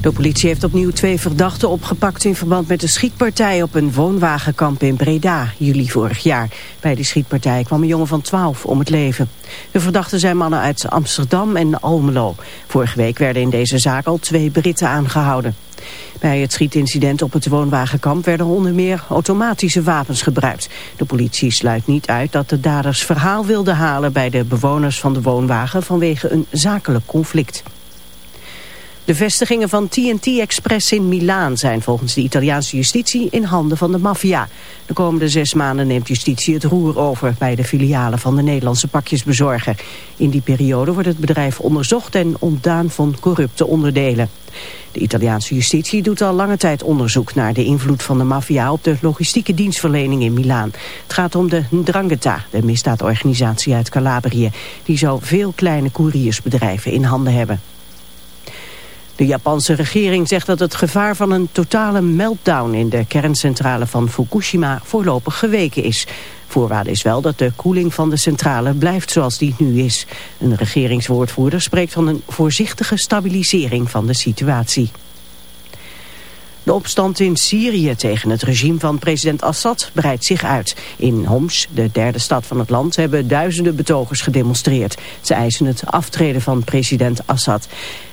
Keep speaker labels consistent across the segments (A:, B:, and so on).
A: De politie heeft opnieuw twee verdachten opgepakt in verband met de schietpartij op een woonwagenkamp in Breda, juli vorig jaar. Bij die schietpartij kwam een jongen van 12 om het leven. De verdachten zijn mannen uit Amsterdam en Almelo. Vorige week werden in deze zaak al twee Britten aangehouden. Bij het schietincident op het woonwagenkamp werden onder meer automatische wapens gebruikt. De politie sluit niet uit dat de daders verhaal wilden halen bij de bewoners van de woonwagen vanwege een zakelijk conflict. De vestigingen van TNT Express in Milaan zijn volgens de Italiaanse justitie in handen van de maffia. De komende zes maanden neemt justitie het roer over bij de filialen van de Nederlandse pakjesbezorger. In die periode wordt het bedrijf onderzocht en ontdaan van corrupte onderdelen. De Italiaanse justitie doet al lange tijd onderzoek naar de invloed van de maffia op de logistieke dienstverlening in Milaan. Het gaat om de Ndrangheta, de misdaadorganisatie uit Calabrië, die zo veel kleine couriersbedrijven in handen hebben. De Japanse regering zegt dat het gevaar van een totale meltdown in de kerncentrale van Fukushima voorlopig geweken is. Voorwaarde is wel dat de koeling van de centrale blijft zoals die nu is. Een regeringswoordvoerder spreekt van een voorzichtige stabilisering van de situatie. De opstand in Syrië tegen het regime van president Assad breidt zich uit. In Homs, de derde stad van het land, hebben duizenden betogers gedemonstreerd. Ze eisen het aftreden van president Assad.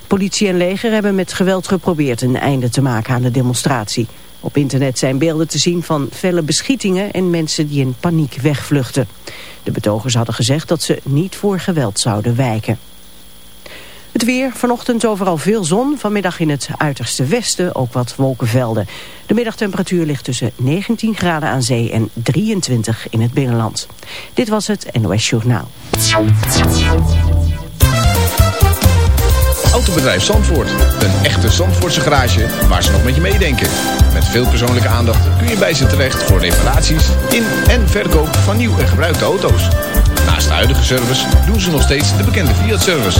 A: Politie en leger hebben met geweld geprobeerd een einde te maken aan de demonstratie. Op internet zijn beelden te zien van felle beschietingen en mensen die in paniek wegvluchten. De betogers hadden gezegd dat ze niet voor geweld zouden wijken. Het weer, vanochtend overal veel zon, vanmiddag in het uiterste westen ook wat wolkenvelden. De middagtemperatuur ligt tussen 19 graden aan zee en 23 in het binnenland. Dit was het NOS Journaal.
B: Autobedrijf Zandvoort, een echte Zandvoortse garage waar ze nog met je meedenken. Met veel persoonlijke aandacht kun je bij ze terecht voor reparaties in en verkoop van nieuw en gebruikte auto's. Naast de huidige service doen ze nog steeds de bekende Fiat-service.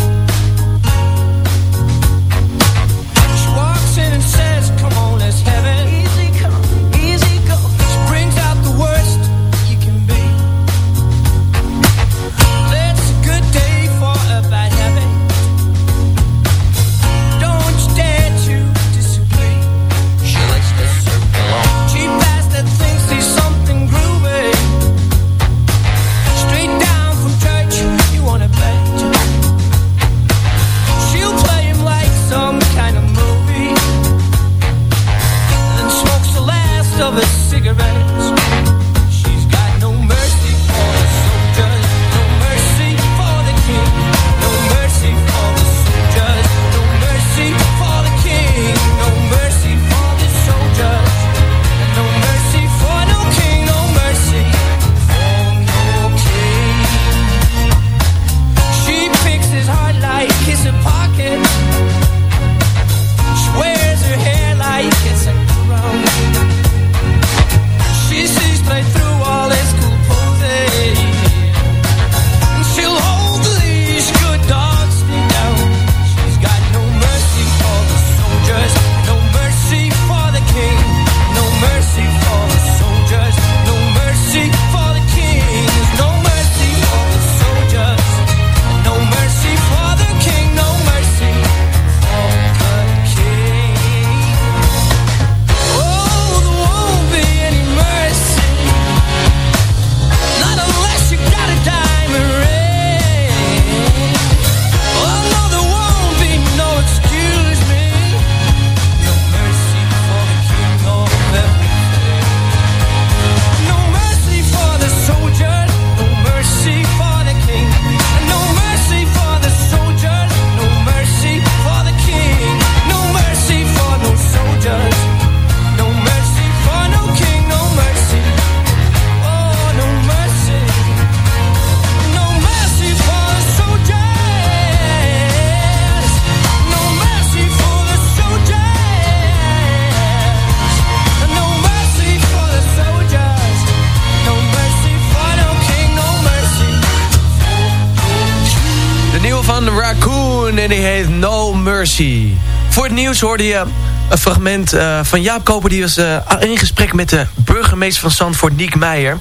C: Van Raccoon en die heet No Mercy. Voor het nieuws hoorde je een fragment uh, van Jaap Koper... die was uh, in gesprek met de burgemeester van Zandvoort, Niek Meijer.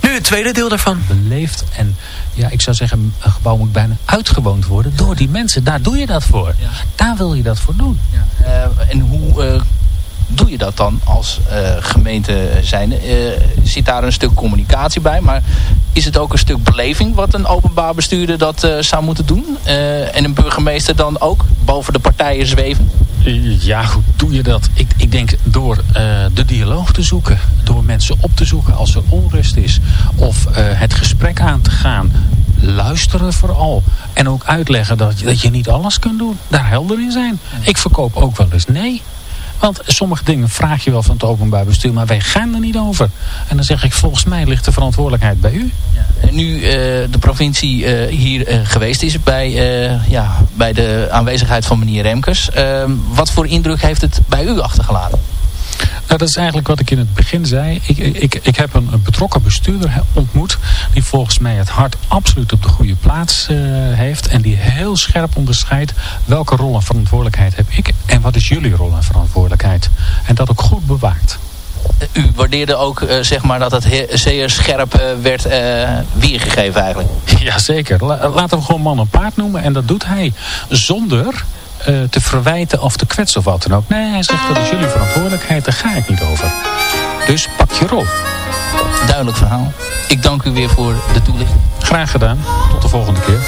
C: Nu het tweede deel daarvan.
D: Beleefd en ja, ik zou zeggen, een gebouw moet bijna uitgewoond worden door die mensen. Daar doe je dat voor. Ja. Daar wil je dat voor doen. Ja.
E: Uh, en hoe doe je dat dan als uh, gemeente zijn? Uh, zit daar een stuk communicatie bij? Maar is het ook een stuk beleving wat een openbaar bestuurder dat uh, zou moeten doen? en een burgemeester dan ook boven de partijen zweven?
D: Ja, hoe doe je dat? Ik, ik denk door de dialoog te zoeken. Door mensen op te zoeken als er onrust is. Of het gesprek aan te gaan. Luisteren vooral. En ook uitleggen dat dat je niet alles kunt doen. Daar helder in zijn. Ik verkoop ook wel eens nee. Want sommige dingen vraag je wel van het openbaar bestuur, maar wij gaan er niet over. En dan zeg ik, volgens mij ligt de verantwoordelijkheid bij u.
E: Ja, en nu uh, de provincie uh, hier uh, geweest is bij, ja, bij de aanwezigheid van meneer Remkes. Wat voor indruk heeft het bij u achtergelaten?
D: Nou, dat is eigenlijk wat ik in het begin zei. Ik, ik, ik heb een, een betrokken bestuurder ontmoet. Die volgens mij het hart absoluut op de goede plaats uh, heeft. En die heel scherp onderscheidt welke rol en verantwoordelijkheid heb ik. En wat is jullie rol en verantwoordelijkheid. En dat ook goed bewaakt.
E: U waardeerde ook uh, zeg maar dat het zeer scherp uh, werd weergegeven eigenlijk.
D: Jazeker. La laten we gewoon man en paard noemen. En dat doet hij zonder uh, te verwijten of te kwetsen of wat dan ook. Nee, hij zegt dat is jullie verantwoordelijkheid, daar ga ik niet over. Dus pak je rol.
E: Duidelijk verhaal. Ik dank u weer voor de toelichting.
D: Graag gedaan. Tot de volgende keer.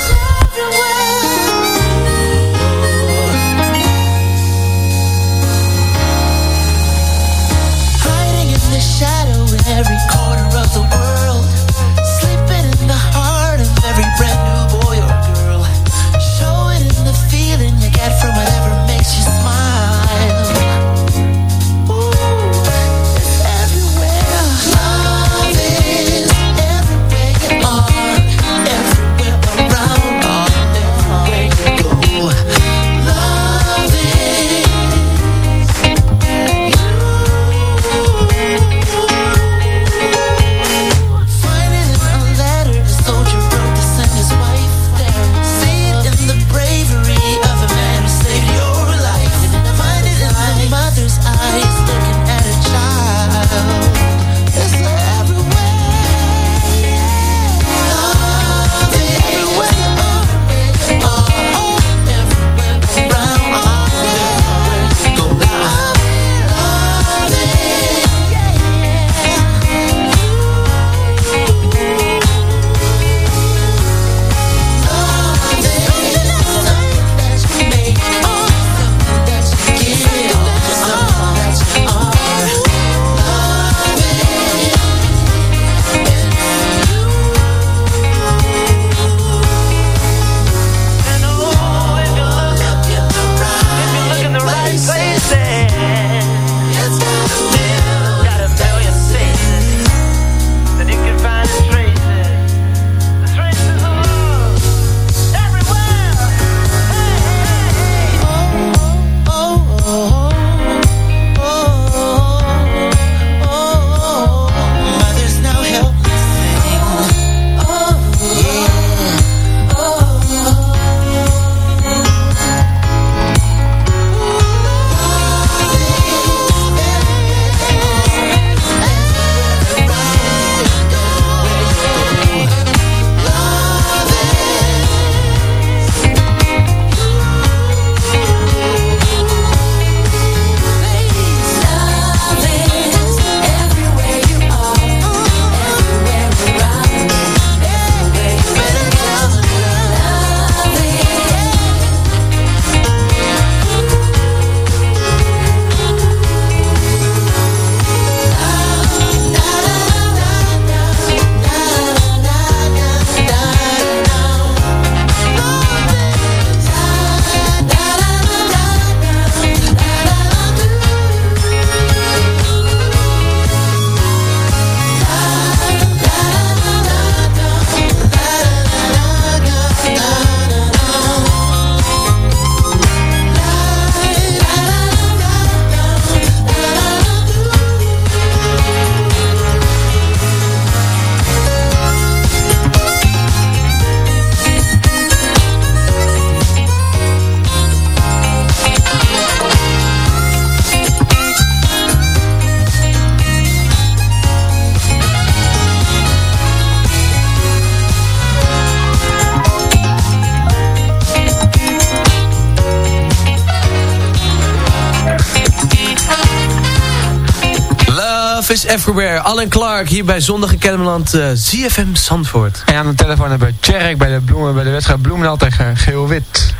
F: Is Everywhere.
C: Alan Clark hier bij Zondag in Kennemerland, uh, eh, ZFM Zandvoort.
G: En aan de telefoon hebben we Tjerk bij de, bloemen, bij de wedstrijd Bloemendaal tegen Geel-Wit.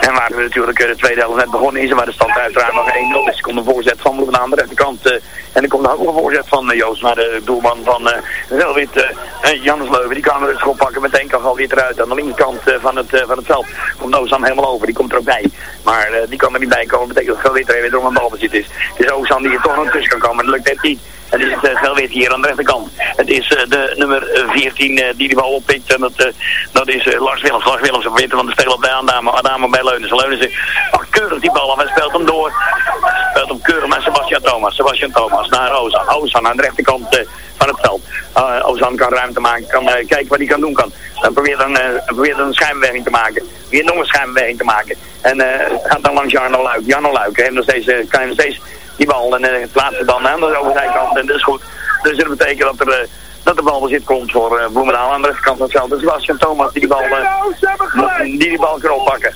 H: En waar we natuurlijk de tweede helft net begonnen is, waar de stand uiteraard nog 1-0 is. komt een voorzet van Bloemen aan de rechterkant. Uh, en er komt ook een voorzet van uh, Joost, maar de doelman van uh, Welwit, uh, Jannes Leuven, die kan er dus pakken. Meteen kan al weer eruit. Aan de linkerkant van, het, van het veld komt Ozan helemaal over. Die komt er ook bij. Maar die kan er niet bij komen. Dat betekent dat Gelwit er weer door een balbezit is. Het is Ozan die er toch nog tussen kan komen. Dat lukt net niet. Het is het uh, hier aan de rechterkant. Het is de nummer 14 uh, die die bal oppikt. En dat, dat is Lars Willems. Lars Willems op weten van de speler bij Adama. Adama bij. Leunen ze keurig die bal af. Hij speelt hem door. Speelt hem keurig naar Sebastian Thomas. Thomas naar Ozan. Ozan aan de rechterkant van het veld. Ozan kan ruimte maken. Kan kijken wat hij kan doen kan. Dan probeert dan, probeert een schijnbeweging te maken. Weer nog een schijnbeweging te maken. En gaat dan langs Jarno Luik. Jarno Luik heeft nog steeds, kan nog steeds die bal. En uh, plaatsen dan aan de overzijkant. En dat is goed. Dus dat betekent dat er... Dat de bal bezit komt voor uh, Bloemendaal aan de rechterkant van het veld. Dus Sebastian Thomas die die bal, uh, die die bal kan oppakken.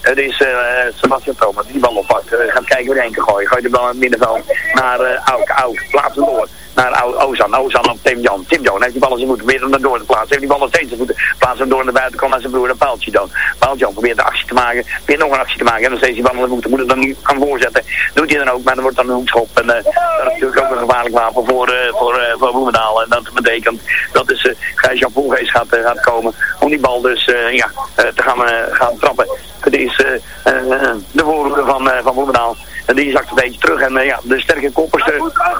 H: Het is uh, Sebastian Thomas die die bal oppakt. Gaat kijken hij heen kan gooien. Gooit de bal in het middenveld naar uh, Auk. Auk, plaats hem door naar Ozan. Ozan op Tim Jan. Tim Jan heeft die bal aan zijn voeten. Probeert hem door te plaatsen. Heeft die bal steeds zijn voeten. Plaatst hem door naar de buitenkant naar zijn broer. Naar Paaltje dan. Paaltje probeert de actie te maken. Probeert nog een actie te maken. En dan steeds die bal. Moet het dan nu kan voorzetten. Doet hij dan ook. Maar dan wordt dan een hoekschop. En uh, dat is natuurlijk ook een gevaarlijk wapen voor, uh, voor, uh, voor Bloemendaal. En dat betekent dat is uh, Gijs-Jan gaat, gaat komen. Om die bal dus ja, te gaan, gaan trappen. Is de voorhoede van, van Bloemendaal. En die zakt een beetje terug. En ja, de sterke koppers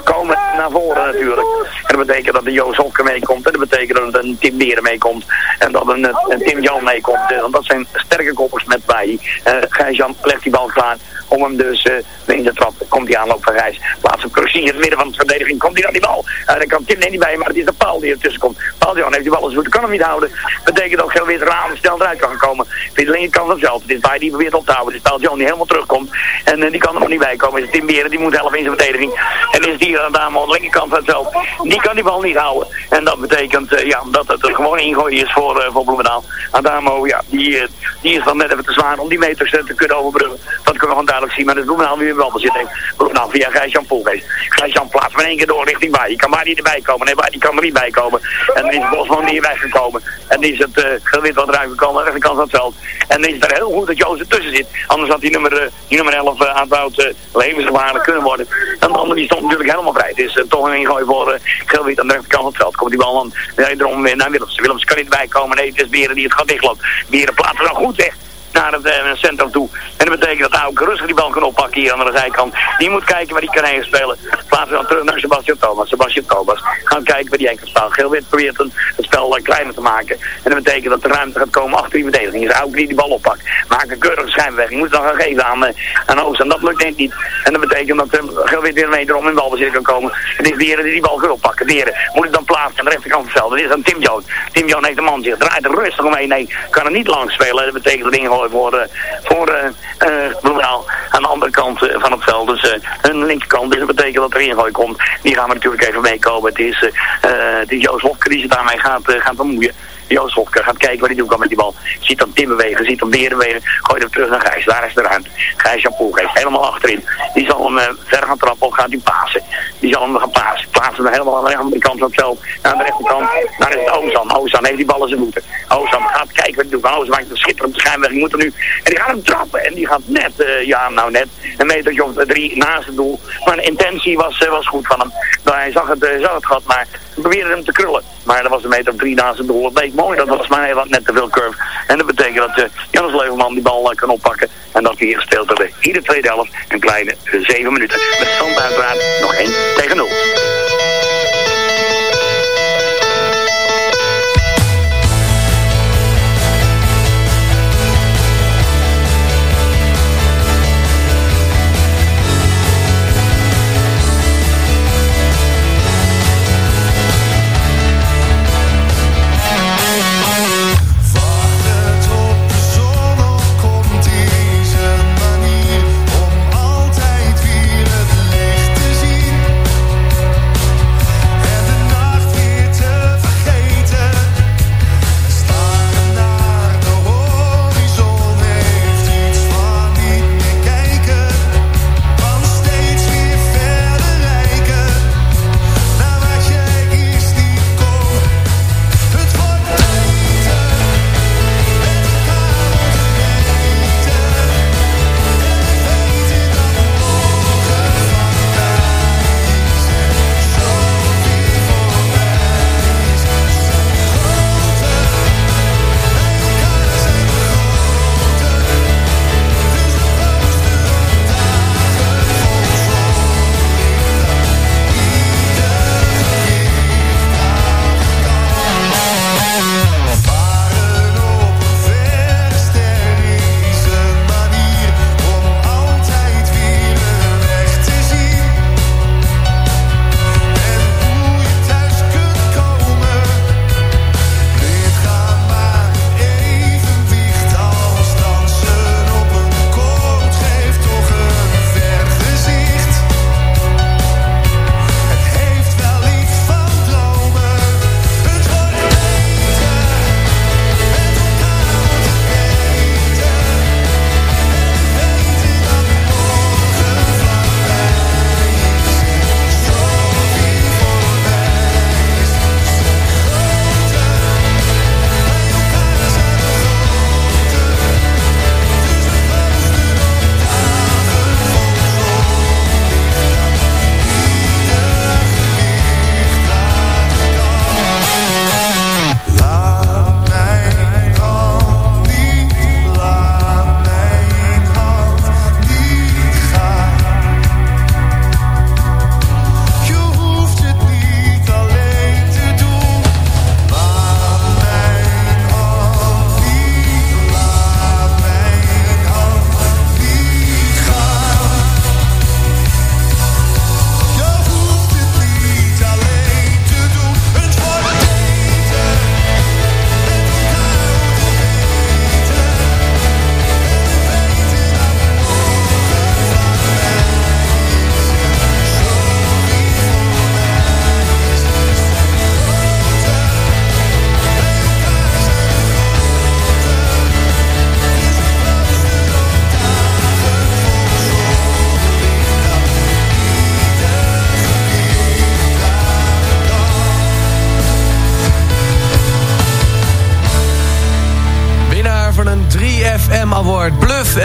H: komen naar voren natuurlijk. En dat betekent dat de Joost Hofke meekomt. En dat betekent dat een Tim Beren meekomt. En dat een, een Tim Jan meekomt. Want dat zijn sterke koppers met bij. Uh, Gijs-Jan legt die bal klaar om hem dus uh, in de trap. Komt hij aanloop van Reis. Plaats hem in het midden van de verdediging. Komt hij dan die bal. Uh, dan kan Tim niet bij, maar het is de paal die ertussen komt. Paul Jan heeft die bal eens goed. Kan hem niet houden. Betekent dat Geel weer raam snel eruit kan komen. Via de linkerkant vanzelf. Het is bij die probeert op te houden. Het is Paul Jan die helemaal terugkomt. En uh, die kan er nog niet bij komen. Is het Tim Beren. Die moet helpen in zijn verdediging. En is die aan de linkerkant van het veld. Die kan die bal niet houden. En dat betekent uh, ja, dat het er gewoon ingooien is voor, uh, voor Bloemendaal. Adamo, ja, die, uh, die is dan net even te zwaar om die meters te kunnen overbruggen. Kunnen we gewoon duidelijk zien. Maar het Bloemendaal weer wel bezit heeft. Bloemendaal via Gijs-Jan Poelgeest. Gijs-Jan plaatst maar één keer door richting Baai. Die kan maar niet erbij komen. Nee, die kan er niet bij komen. En dan is Bosman niet weggekomen. En dan is het uh, gewit wat eruit gekomen aan de rechterkant van het veld. En dan is het er heel goed dat Joost ertussen zit. Anders had die nummer, uh, die nummer 11 uh, aan het levensgevaarlijk kunnen worden. En de andere die stond natuurlijk helemaal vrij. Het is toch een ingooi voor uh, Gelwit aan de rechterkant van het veld. Komt die bal dan weer naar Willems. Willems kan niet bij komen. Nee, het is Beren die het gaat dichtloopt. Beren plaatsen dan goed weg naar het uh, centrum toe. En dat betekent dat ook rustig die bal kan oppakken hier aan de zijkant. Die moet kijken waar hij kan heen spelen. Plaatsen dan terug naar Sebastian Thomas. Sebastian Thomas gaat kijken waar die enkel staat. Geelwit probeert een, het spel uh, kleiner te maken. En dat betekent dat de ruimte gaat komen achter die verdediging. Is ook die die bal oppakt. Maakt een keurige schijnbeweging. Moet dan gaan geven aan, uh, aan Oost. En dat lukt niet. En dat betekent dat uh, Geelwit weer wederom in balbezit kan komen. En het is Dieren die die bal kan oppakken. Dieren moet het dan plaatsen aan de rechterkant van het veld. Dat is dan Tim Joon. Tim Joon heeft de man zich. Draait er rustig omheen. Nee, kan er niet lang spelen. Dat betekent dat voor voor uh, aan de andere kant uh, van het veld. Dus hun linkerkant. Dus dat betekent dat er ingooi komt. Die gaan we natuurlijk even meekomen. Het is, het is Joost Hofker die zich daarmee gaat, gaat bemoeien. Joost Hofker gaat kijken wat hij doen kan met die bal. Ziet hem Tim bewegen, ziet hem Beren bewegen. Gooit hem terug naar Gijs. Daar is de ruimte. Gijs Jan Poelgeest helemaal achterin. Die zal hem uh, ver gaan trappen of gaat hij pasen. Die zal hem gaan pasen. Plaatsen hem helemaal aan de andere kant van het. Aan de rechterkant. Daar is het Ozan. Ozan heeft die bal in zijn voeten. Ozan gaat kijken wat hij doet. Van Ozan maakt een schitterende schijnweg. moet er nu. En die gaat hem trappen. En die gaat net, uh, ja nou net, een metertje of drie naast het doel. Maar de intentie was, uh, was goed van hem. Maar hij zag het, zag het gat, maar probeerde hem te krullen. Maar dat was een meter drie naast het doel. Dat mooi. Dat was maar wat net te veel curve. En dat betekent dat uh, Janus Leuvelman die bal kan oppakken. En dat hij hier hebben. Hier de tweede helft. Een kleine zeven minuten. Met stand uiteraard nog 1 tegen 0.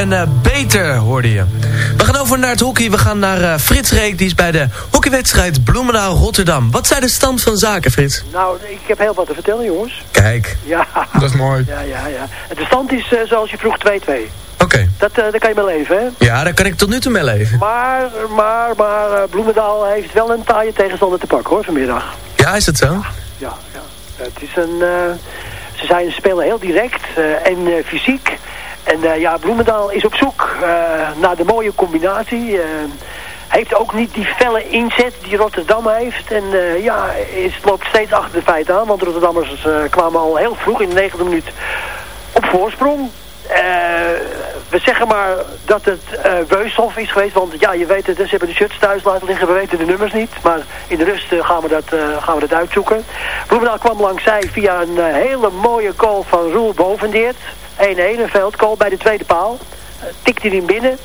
C: En uh, Beter hoorde je. We gaan over naar het hockey. We gaan naar uh, Frits Reek. Die is bij de hockeywedstrijd Bloemendaal-Rotterdam. Wat zijn de stand van zaken, Frits?
I: Nou, ik heb heel wat te vertellen, jongens.
C: Kijk.
I: Ja.
G: Dat is mooi.
I: Ja, ja, ja. De stand is uh, zoals je vroeg 2-2.
C: Oké. Okay.
I: Dat, daar kan je mee leven, hè?
C: Ja, daar kan ik tot nu toe mee leven.
I: Maar, maar, maar Bloemendaal heeft wel een taaie tegenstander te pakken, hoor, vanmiddag.
C: Ja, is dat zo?
I: Ja, ja. ja. Het is een... ze zijn, spelen heel direct en fysiek. En uh, ja, Bloemendaal is op zoek uh, naar de mooie combinatie. Uh, heeft ook niet die felle inzet die Rotterdam heeft. En ja, is, loopt steeds achter de feiten aan. Want Rotterdammers kwamen al heel vroeg in de negende minuut op voorsprong. we zeggen maar dat het uh, is geweest. Want ja, je weet het, ze hebben de shirts thuis laten liggen. We weten de nummers niet. Maar in de rust gaan, we dat, gaan we dat uitzoeken. Bloemendaal kwam langs zij via een hele mooie goal van Roel Bovendeert. 1-1, een veldgoal bij de tweede paal. Uh, tikte hij hem binnen.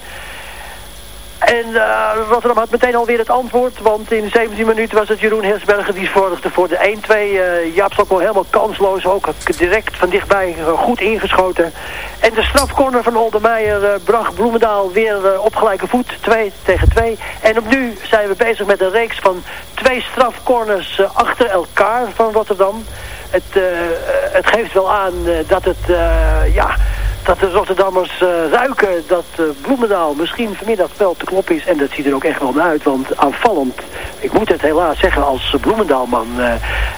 I: En uh, Rotterdam had meteen alweer het antwoord, want in 17 minuten was het Jeroen Heersberger die zorgde voor de 1-2. Uh, Jaap Stok wel helemaal kansloos, ook direct van dichtbij goed ingeschoten. En de strafcorner van Oldermeijer bracht Bloemendaal weer op gelijke voet, 2 tegen 2. En op nu zijn we bezig met een reeks van twee strafcorners achter elkaar van Rotterdam. Het, het geeft wel aan dat het, ja dat de Rotterdammers ruiken dat Bloemendaal misschien vanmiddag wel te kloppen is. En dat ziet er ook echt wel naar uit, want aanvallend, ik moet het helaas zeggen als Bloemendaalman,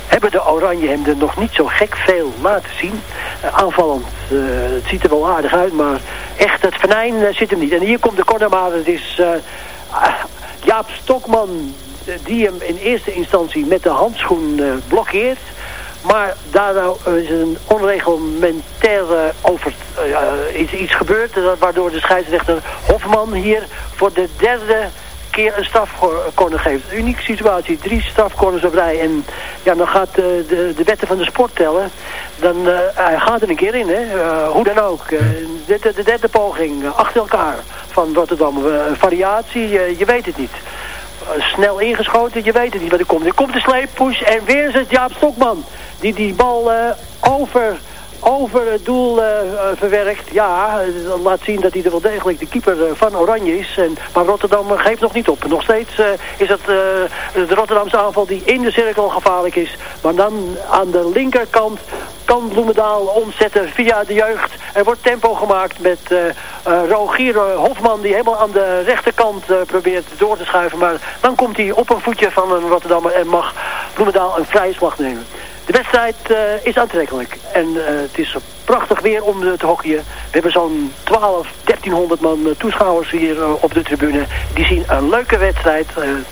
I: hebben de Oranje hem er nog niet zo gek veel laten zien. aanvallend, het ziet er wel aardig uit, maar echt het venijn zit hem niet. En hier komt de corner, maar het is Jaap Stokman die hem in eerste instantie met de handschoen blokkeert. Maar daar nou is een onreglementaire over uh, iets, gebeurd. waardoor de scheidsrechter Hofman hier voor de derde keer een strafcorner geeft. Unieke situatie. Drie strafcorners op rij. En ja, dan gaat de, de, de wetten van de sport tellen. Dan uh, hij gaat er een keer in, hè. Hoe dan ook. De, de, derde poging, achter elkaar van Rotterdam. variatie, je weet het niet. Snel ingeschoten, je weet het niet wat er komt. Er komt de sleeppush en weer is het Jaap Stokman die die bal uh, over, over het doel uh, verwerkt. Ja, laat zien dat hij er wel degelijk de keeper van Oranje is. En, maar Rotterdam geeft nog niet op. Nog steeds is het de Rotterdamse aanval die in de cirkel gevaarlijk is. Maar dan aan de linkerkant kan Bloemendaal omzetten via de jeugd. Er wordt tempo gemaakt met Rogier Hofman die helemaal aan de rechterkant probeert door te schuiven. Maar dan komt hij op een voetje van een Rotterdammer en mag Bloemendaal een vrije slag nemen. De wedstrijd uh, is aantrekkelijk. En uh, het is prachtig weer om te hockeyen. We hebben zo'n 12, 1300 man uh, toeschouwers hier op de tribune. Die zien een leuke wedstrijd.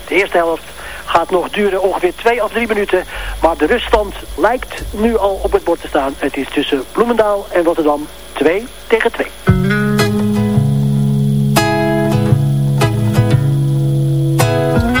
I: de eerste helft gaat nog duren ongeveer 2 of 3 minuten. Maar de ruststand lijkt nu al op het bord te staan. Het is tussen Bloemendaal en Rotterdam 2 tegen 2.
C: nieuwe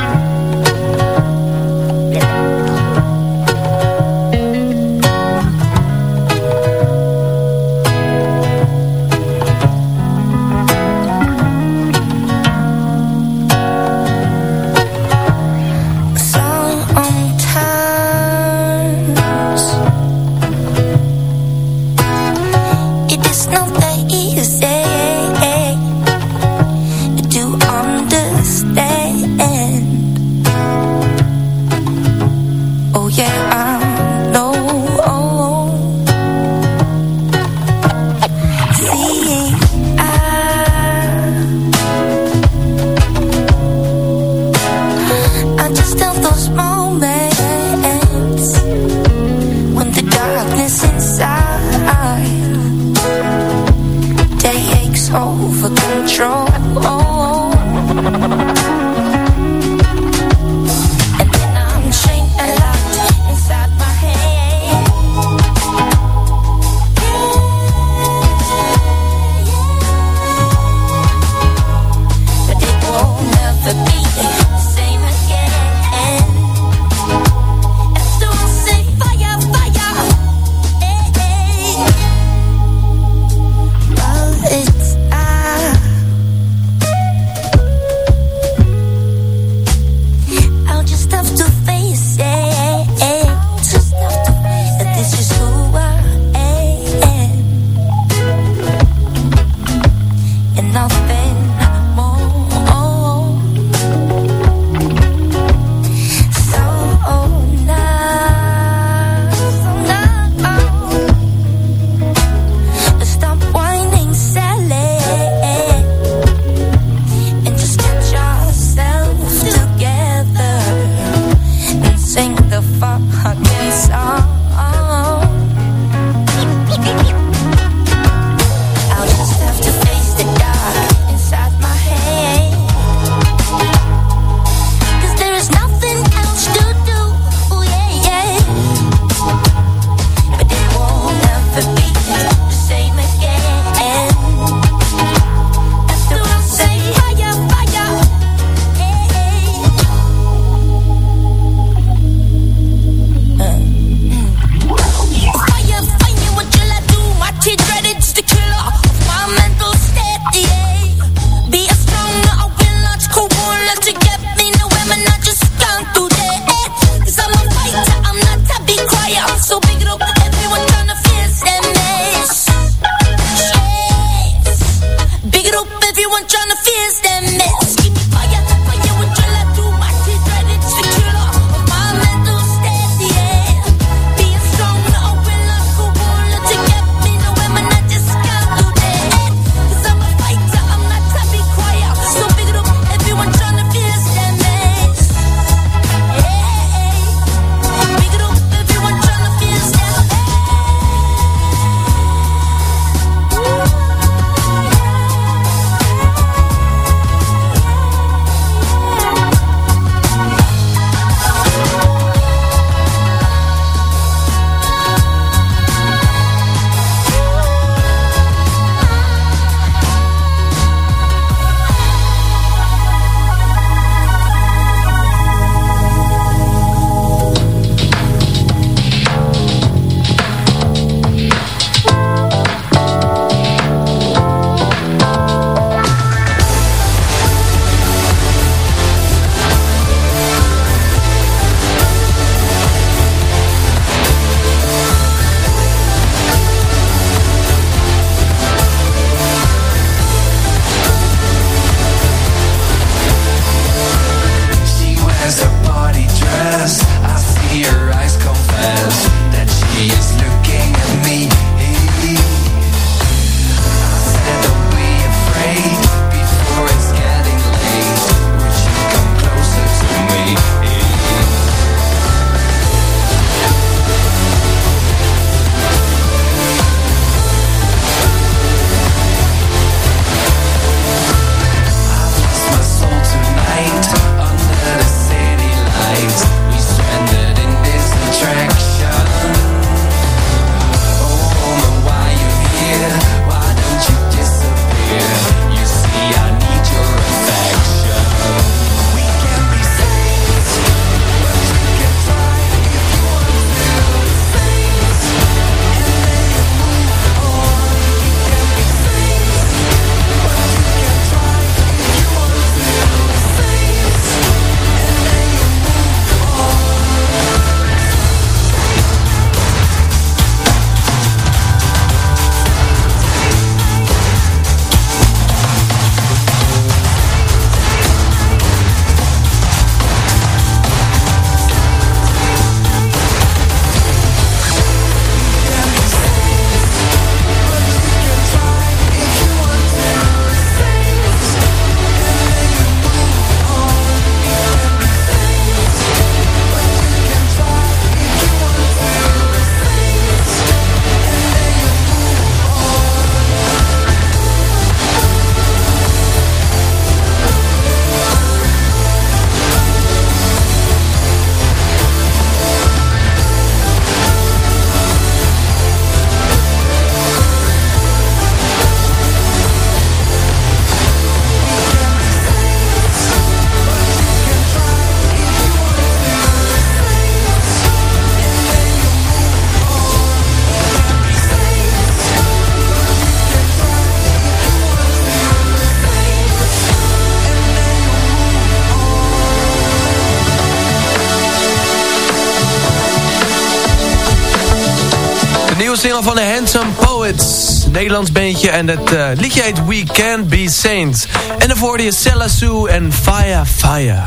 C: single van de Handsome Poets. Nederlands bandje en het uh, liedje heet We Can't Be Saints. En daarvoor is Sella Sue en Fire Fire.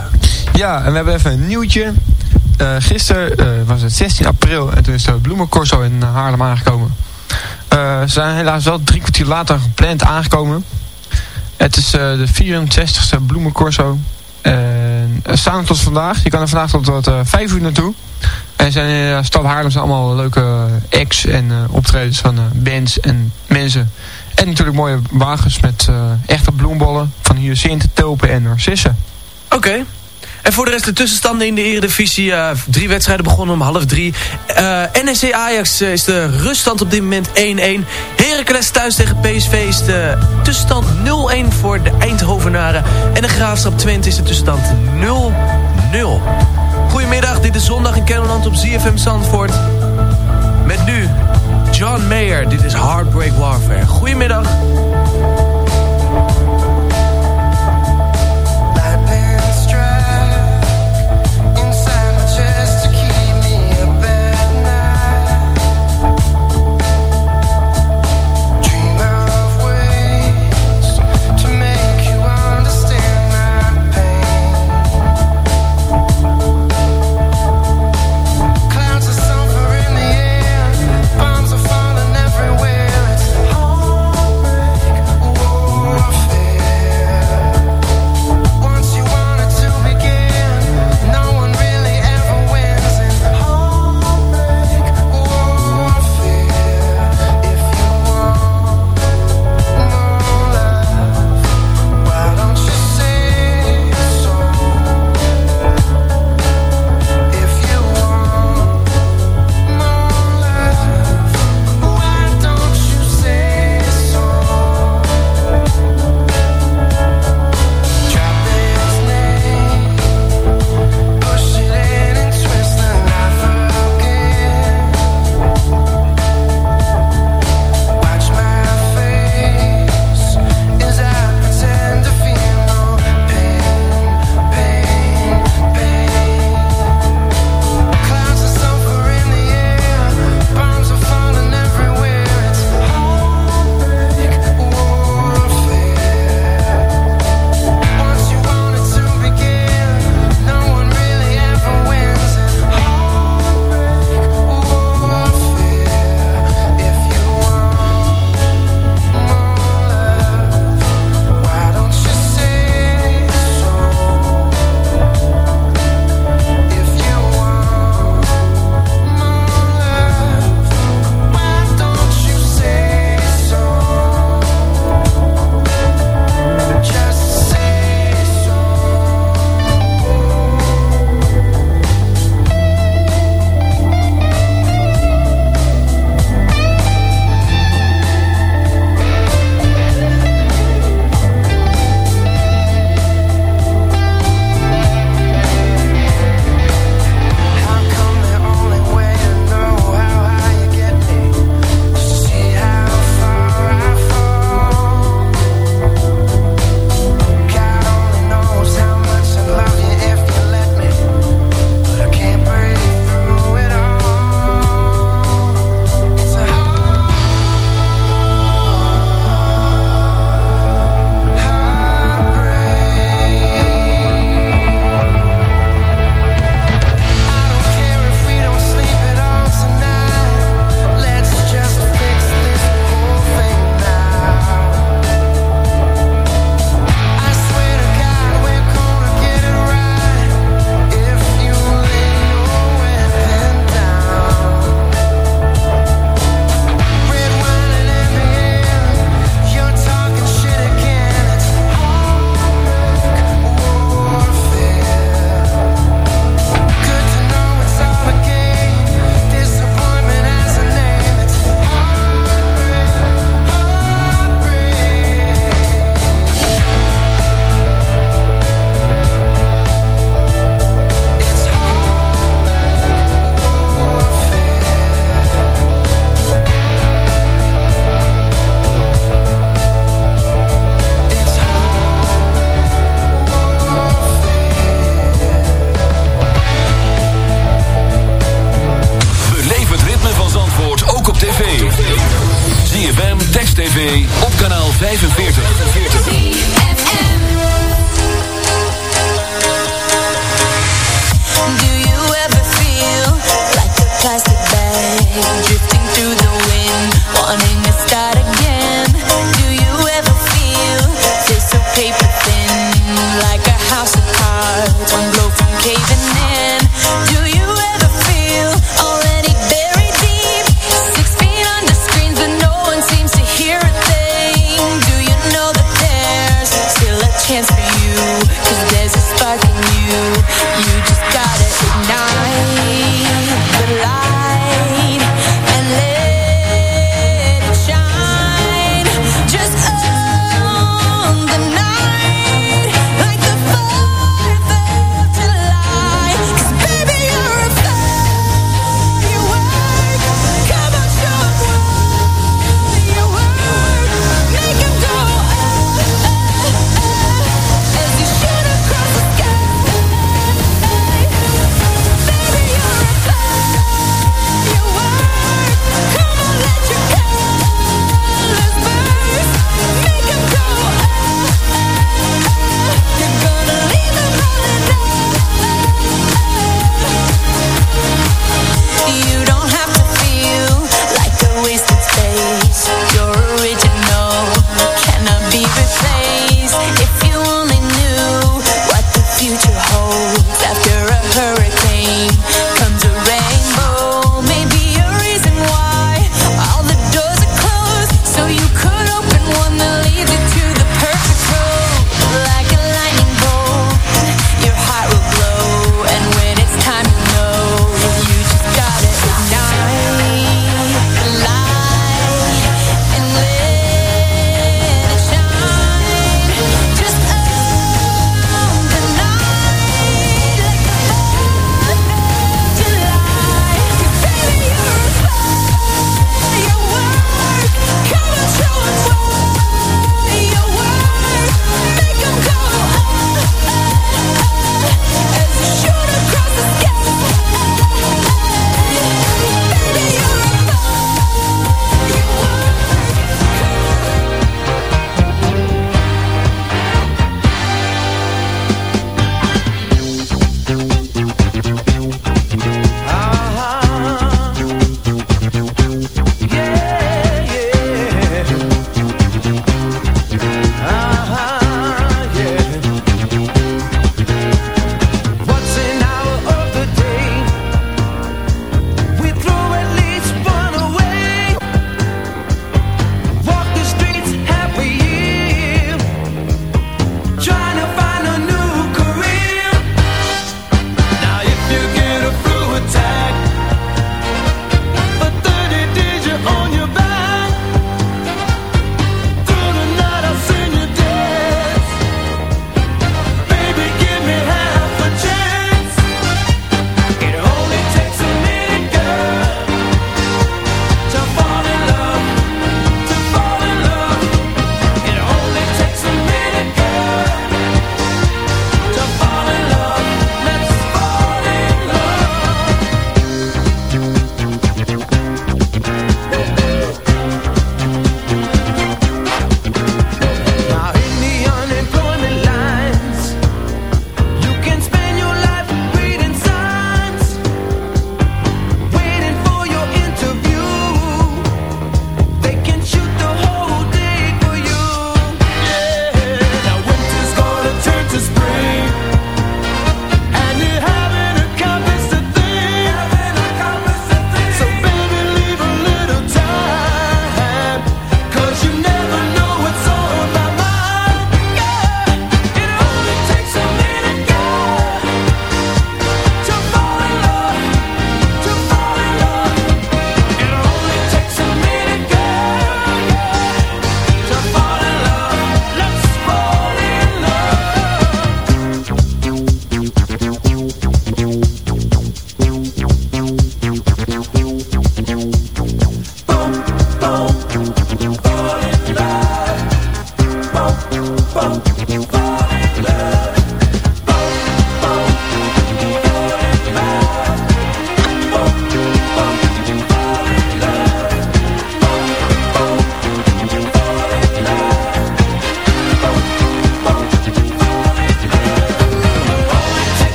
G: Ja, en we hebben even een nieuwtje. Uh, gisteren uh, was het 16 april en toen is de bloemencorso in Haarlem aangekomen. ze zijn helaas wel drie kwartier later gepland aangekomen. Het is de 64ste bloemencorso. En staan tot vandaag. Je kan er vandaag tot wat, 5 uur naartoe. En zijn in de stad Haarlem zijn allemaal leuke acts en optredens van bands en mensen. En natuurlijk mooie wagens met echte bloembollen van hyacinten, tulpen en narcissen.
C: Oké. En voor de rest de tussenstanden in de Eredivisie. drie wedstrijden begonnen om half drie. NEC Ajax is de ruststand op dit moment 1-1. Heracles thuis tegen PSV is de tussenstand 0-1 voor de Eindhovenaren. En de Graafschap Twente is de tussenstand 0-0. Goedemiddag, dit is zondag in Kennemerland op ZFM Zandvoort. Met nu John Mayer, dit is Heartbreak Warfare. Goedemiddag.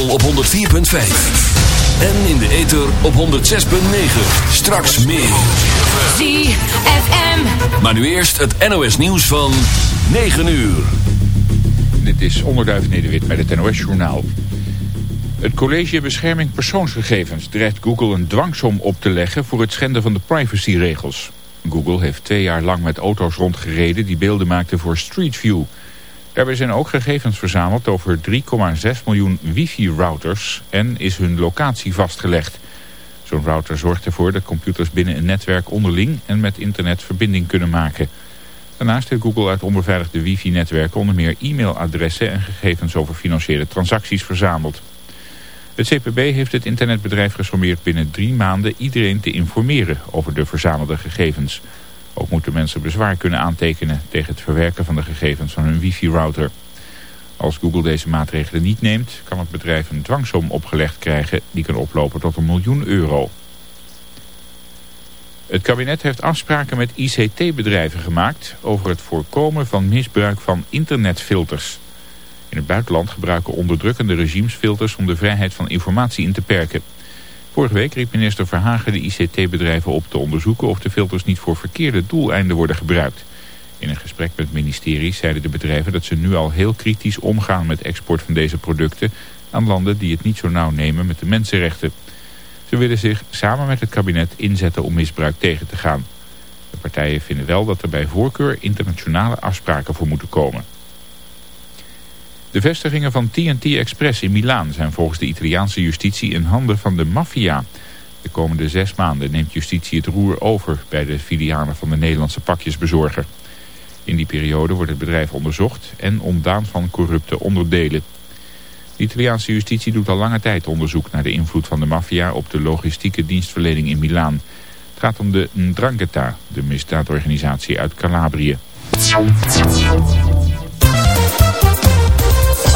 J: Kabel op 104.5. En in de ether op 106.9. Straks meer.
K: ZFM.
J: Maar nu eerst het NOS nieuws van 9 uur.
L: Dit is Onderduif Nederwit bij het NOS Journaal. Het College Bescherming Persoonsgegevens dreigt Google een dwangsom op te leggen voor het schenden van de privacyregels. Google heeft twee jaar lang met auto's rondgereden die beelden maakten voor Street View. Daarbij zijn ook gegevens verzameld over 3,6 miljoen wifi-routers en is hun locatie vastgelegd. Zo'n router zorgt ervoor dat computers binnen een netwerk onderling en met internet verbinding kunnen maken. Daarnaast heeft Google uit onbeveiligde wifi-netwerken onder meer e-mailadressen en gegevens over financiële transacties verzameld. Het CPB heeft het internetbedrijf gesommeerd binnen drie maanden iedereen te informeren over de verzamelde gegevens. Ook moeten mensen bezwaar kunnen aantekenen tegen het verwerken van de gegevens van hun wifi-router. Als Google deze maatregelen niet neemt, kan het bedrijf een dwangsom opgelegd krijgen die kan oplopen tot een miljoen euro. Het kabinet heeft afspraken met ICT-bedrijven gemaakt over het voorkomen van misbruik van internetfilters. In het buitenland gebruiken onderdrukkende regimes filters om de vrijheid van informatie in te perken. Vorige week riep minister Verhagen de ICT-bedrijven op te onderzoeken of de filters niet voor verkeerde doeleinden worden gebruikt. In een gesprek met het ministerie zeiden de bedrijven dat ze nu al heel kritisch omgaan met export van deze producten aan landen die het niet zo nauw nemen met de mensenrechten. Ze willen zich samen met het kabinet inzetten om misbruik tegen te gaan. De partijen vinden wel dat er bij voorkeur internationale afspraken voor moeten komen. De vestigingen van TNT Express in Milaan zijn volgens de Italiaanse justitie in handen van de maffia. De komende zes maanden neemt justitie het roer over bij de filialen van de Nederlandse pakjesbezorger. In die periode wordt het bedrijf onderzocht en ontdaan van corrupte onderdelen. De Italiaanse justitie doet al lange tijd onderzoek naar de invloed van de maffia op de logistieke dienstverlening in Milaan. Het gaat om de Ndrangheta, de misdaadorganisatie uit Calabrië.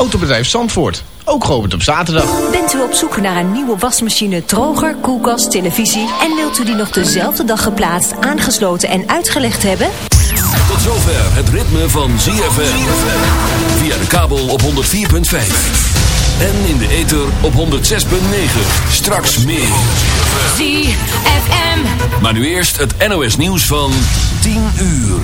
B: Autobedrijf Zandvoort, ook geopend op zaterdag.
K: Bent u op zoek naar een nieuwe wasmachine, droger, koelkast, televisie... en wilt u die nog dezelfde dag geplaatst, aangesloten en uitgelegd hebben?
J: Tot zover het ritme van ZFM. Via de kabel op 104.5. En in de ether op 106.9. Straks meer.
K: ZFM.
J: Maar nu eerst het NOS nieuws van 10 uur.